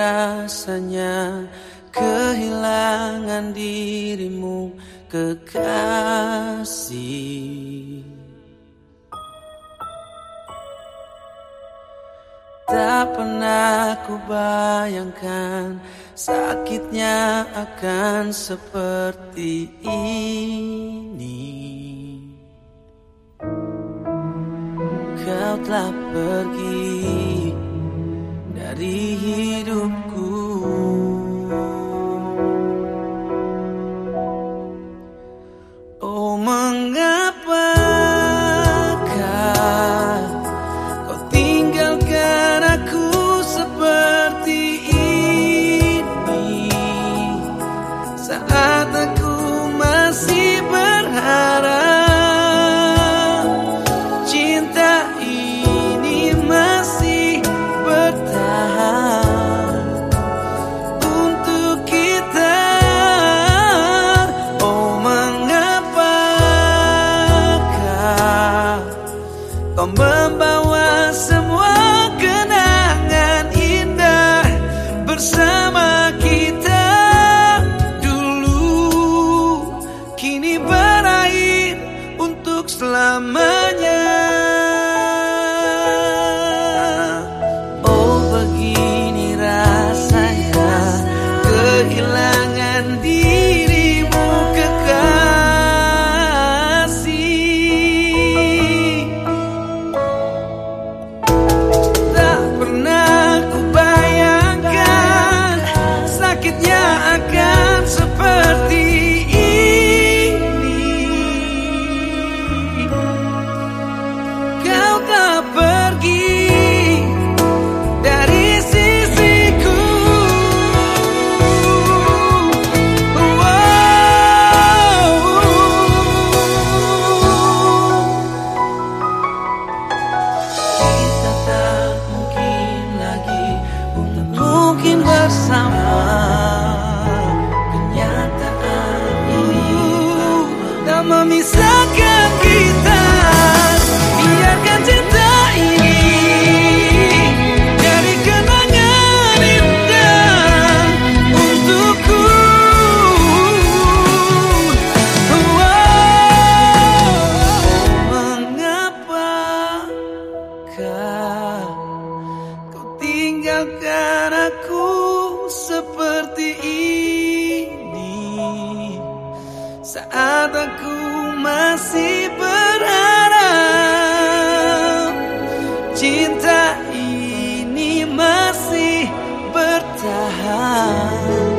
rasanya kehilangan dirimu kekasih. Tak pernah ku bayangkan sakitnya akan seperti ini. Kau telah pergi. dari hidupku 我们把握 una tinggalkan aku seperti ini saat aku masih berharap cinta ini masih bertahan.